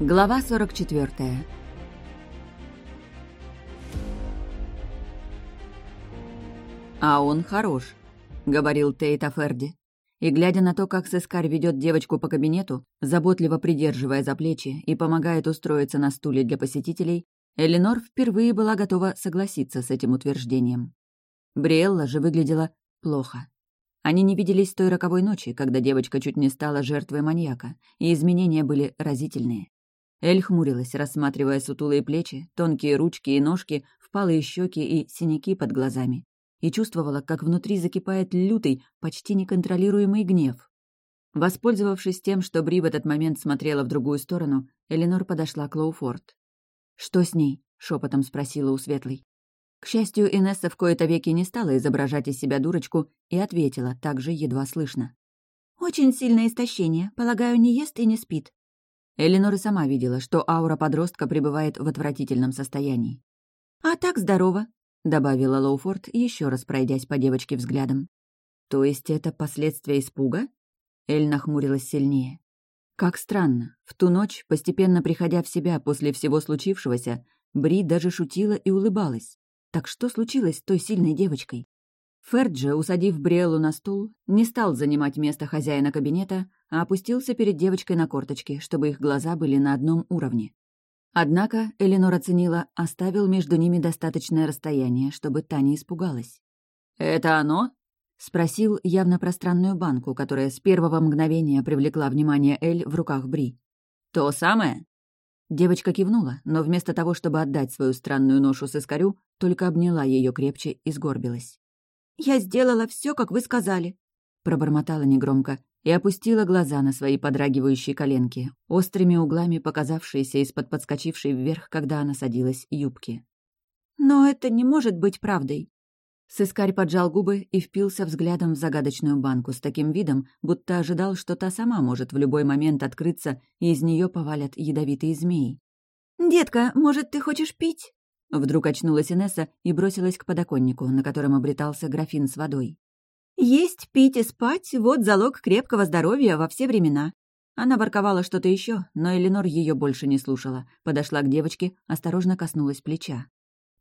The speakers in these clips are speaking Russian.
Глава 44 «А он хорош», — говорил Тейт Аферди. И, глядя на то, как Сескарь ведет девочку по кабинету, заботливо придерживая за плечи и помогает устроиться на стуле для посетителей, Эленор впервые была готова согласиться с этим утверждением. Бриэлла же выглядела плохо. Они не виделись той роковой ночи, когда девочка чуть не стала жертвой маньяка, и изменения были разительные. Эль хмурилась, рассматривая сутулые плечи, тонкие ручки и ножки, впалые щеки и синяки под глазами и чувствовала, как внутри закипает лютый, почти неконтролируемый гнев. Воспользовавшись тем, что Бри в этот момент смотрела в другую сторону, Эленор подошла к Лоуфорд. «Что с ней?» — шепотом спросила у Светлой. К счастью, Инесса в кои-то веки не стала изображать из себя дурочку и ответила, также едва слышно. «Очень сильное истощение. Полагаю, не ест и не спит». Эленор и сама видела, что аура подростка пребывает в отвратительном состоянии. «А так здорово добавила Лоуфорд, еще раз пройдясь по девочке взглядом. «То есть это последствия испуга?» Эль нахмурилась сильнее. Как странно, в ту ночь, постепенно приходя в себя после всего случившегося, Бри даже шутила и улыбалась. Так что случилось с той сильной девочкой? Ферджи, усадив Бриэлу на стул, не стал занимать место хозяина кабинета, а опустился перед девочкой на корточки, чтобы их глаза были на одном уровне. Однако, Эленор оценила, оставил между ними достаточное расстояние, чтобы та не испугалась. «Это оно?» — спросил явно пространную банку, которая с первого мгновения привлекла внимание Эль в руках Бри. «То самое?» Девочка кивнула, но вместо того, чтобы отдать свою странную ношу с искорю, только обняла ее крепче и сгорбилась. «Я сделала все, как вы сказали», — пробормотала негромко и опустила глаза на свои подрагивающие коленки, острыми углами показавшиеся из-под подскочившей вверх, когда она садилась, юбки. «Но это не может быть правдой!» Сыскарь поджал губы и впился взглядом в загадочную банку с таким видом, будто ожидал, что та сама может в любой момент открыться, и из нее повалят ядовитые змеи. «Детка, может, ты хочешь пить?» Вдруг очнулась Инесса и бросилась к подоконнику, на котором обретался графин с водой. Есть, пить и спать — вот залог крепкого здоровья во все времена. Она ворковала что-то еще, но Эленор ее больше не слушала. Подошла к девочке, осторожно коснулась плеча.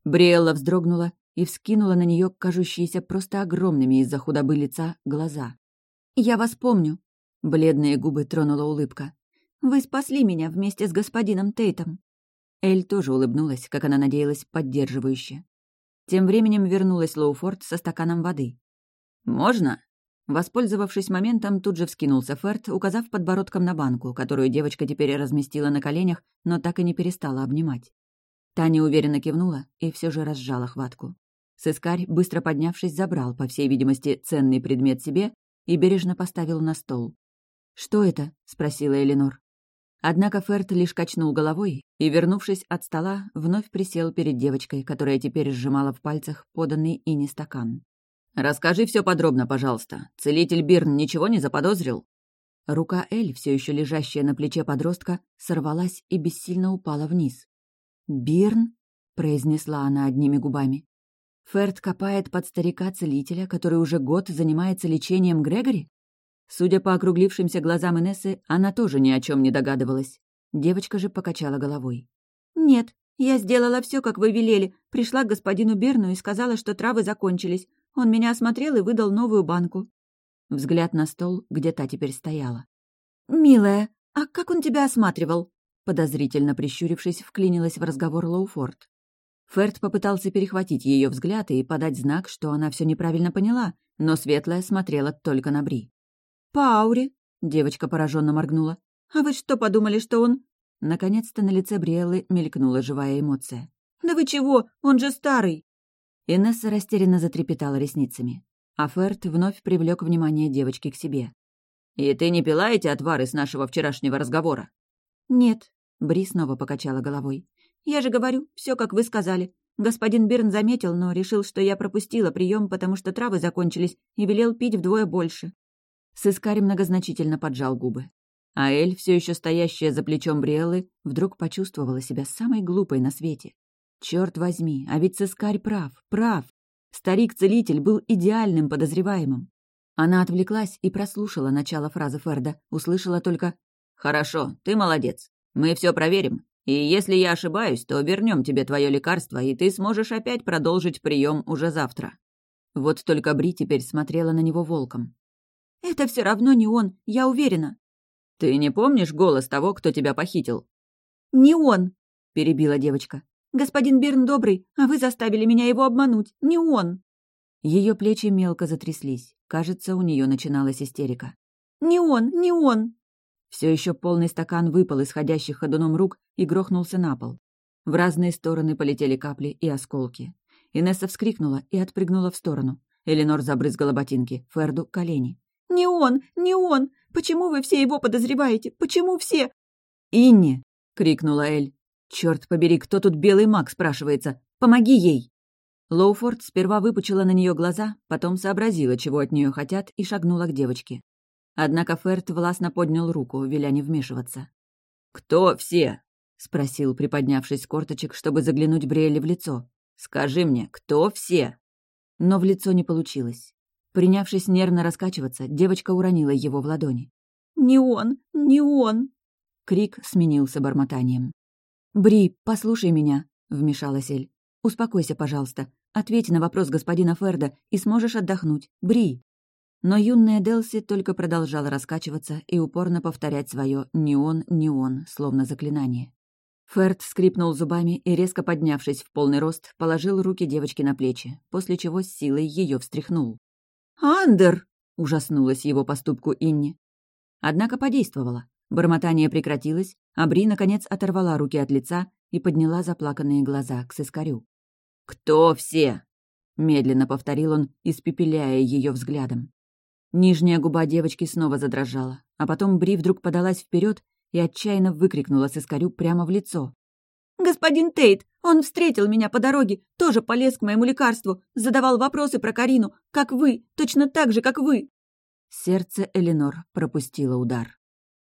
Бриэлла вздрогнула и вскинула на нее кажущиеся просто огромными из-за худобы лица глаза. «Я вас помню», — бледные губы тронула улыбка. «Вы спасли меня вместе с господином Тейтом». Эль тоже улыбнулась, как она надеялась, поддерживающе. Тем временем вернулась Лоуфорд со стаканом воды. «Можно?» Воспользовавшись моментом, тут же вскинулся Ферт, указав подбородком на банку, которую девочка теперь разместила на коленях, но так и не перестала обнимать. Таня уверенно кивнула и все же разжала хватку. Сыскарь, быстро поднявшись, забрал, по всей видимости, ценный предмет себе и бережно поставил на стол. «Что это?» — спросила Эленор. Однако Ферт лишь качнул головой и, вернувшись от стола, вновь присел перед девочкой, которая теперь сжимала в пальцах поданный ини стакан. «Расскажи все подробно, пожалуйста. Целитель Бирн ничего не заподозрил?» Рука Эль, все еще лежащая на плече подростка, сорвалась и бессильно упала вниз. «Бирн?» — произнесла она одними губами. «Ферд копает под старика-целителя, который уже год занимается лечением Грегори?» Судя по округлившимся глазам Инессы, она тоже ни о чем не догадывалась. Девочка же покачала головой. «Нет, я сделала все, как вы велели. Пришла к господину Бирну и сказала, что травы закончились. Он меня осмотрел и выдал новую банку. Взгляд на стол, где та теперь стояла. «Милая, а как он тебя осматривал?» Подозрительно прищурившись, вклинилась в разговор Лоуфорд. Ферд попытался перехватить ее взгляд и подать знак, что она все неправильно поняла, но Светлая смотрела только на Бри. «По ауре?» — девочка пораженно моргнула. «А вы что подумали, что он...» Наконец-то на лице Бриэллы мелькнула живая эмоция. «Да вы чего? Он же старый!» Инесса растерянно затрепетала ресницами. А Ферт вновь привлек внимание девочки к себе. «И ты не пила эти отвары с нашего вчерашнего разговора?» «Нет», — Бри снова покачала головой. «Я же говорю, все как вы сказали. Господин Бирн заметил, но решил, что я пропустила прием, потому что травы закончились, и велел пить вдвое больше». Сыскарь многозначительно поджал губы. А Эль, все еще стоящая за плечом Бриэллы, вдруг почувствовала себя самой глупой на свете. Черт возьми, а ведь Сыскарь прав, прав. Старик-целитель был идеальным подозреваемым. Она отвлеклась и прослушала начало фразы Ферда, услышала только «Хорошо, ты молодец. Мы все проверим, и если я ошибаюсь, то вернем тебе твое лекарство, и ты сможешь опять продолжить прием уже завтра». Вот только Бри теперь смотрела на него волком. «Это все равно не он, я уверена». «Ты не помнишь голос того, кто тебя похитил?» «Не он», — перебила девочка. «Господин Бирн добрый, а вы заставили меня его обмануть. Не он». Ее плечи мелко затряслись. Кажется, у нее начиналась истерика. «Не он, не он!» Все еще полный стакан выпал из ходящих ходуном рук и грохнулся на пол. В разные стороны полетели капли и осколки. Инесса вскрикнула и отпрыгнула в сторону. Эленор забрызгала ботинки, Ферду — колени. «Не он! Не он! Почему вы все его подозреваете? Почему все?» «Инни!» — крикнула Эль. «Черт побери, кто тут белый маг?» — спрашивается. «Помоги ей!» Лоуфорд сперва выпучила на нее глаза, потом сообразила, чего от нее хотят, и шагнула к девочке. Однако Ферд властно поднял руку, веля не вмешиваться. «Кто все?» — спросил, приподнявшись с корточек, чтобы заглянуть Бриэле в лицо. «Скажи мне, кто все?» Но в лицо не получилось. Принявшись нервно раскачиваться, девочка уронила его в ладони. «Не он! Не он!» Крик сменился бормотанием. «Бри, послушай меня», — вмешалась Эль. «Успокойся, пожалуйста. Ответь на вопрос господина Ферда, и сможешь отдохнуть. Бри!» Но юная Делси только продолжала раскачиваться и упорно повторять свое «не он, не он», словно заклинание. Ферд скрипнул зубами и, резко поднявшись в полный рост, положил руки девочки на плечи, после чего с силой ее встряхнул. «Андер!» — ужаснулась его поступку Инни. Однако подействовала. Бормотание прекратилось, а Бри, наконец, оторвала руки от лица и подняла заплаканные глаза к сыскарю. «Кто все?» — медленно повторил он, испепеляя ее взглядом. Нижняя губа девочки снова задрожала, а потом Бри вдруг подалась вперед и отчаянно выкрикнула сыскарю прямо в лицо. «Господин Тейт! Он встретил меня по дороге, тоже полез к моему лекарству, задавал вопросы про Карину, как вы, точно так же, как вы!» Сердце Эленор пропустило удар.